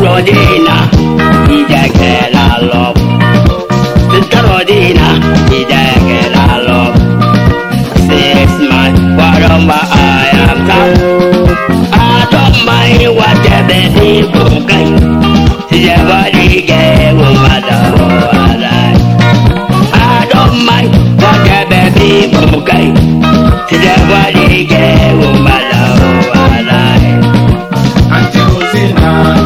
rodina ide kelalo Sister rodina ide kelalo Six man waroma ayamta Atomai watebe ni bukai Sijebali gewu madawo alai Atomai watebe ni bukai Sijebali gewu madawo alai Auntie love.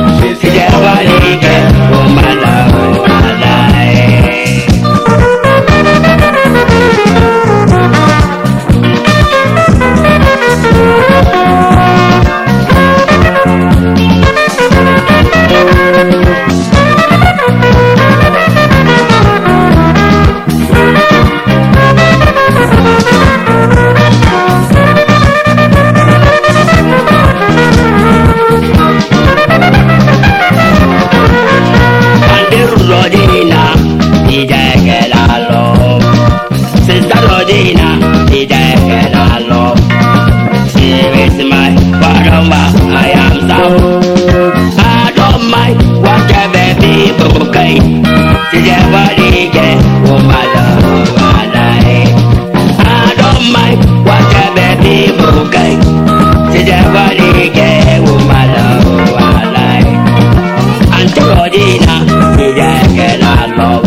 che l'hanno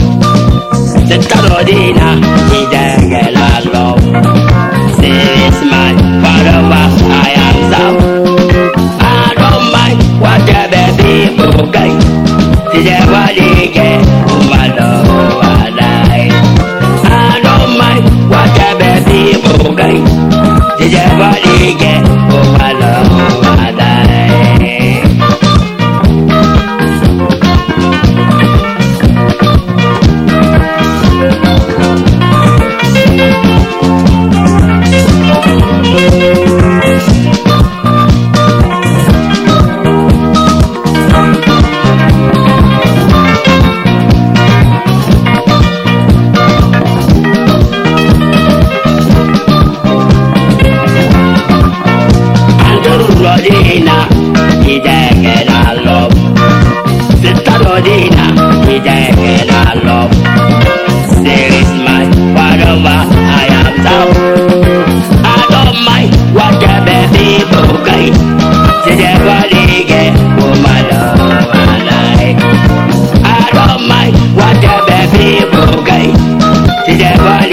tentato di navidere bầu gậy thì ra vai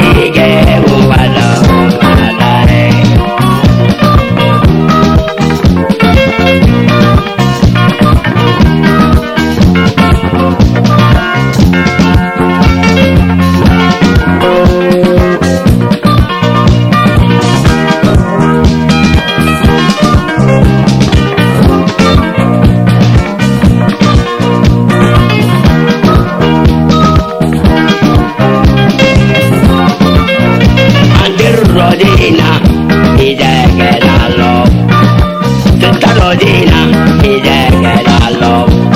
melodina, mi dai che la love.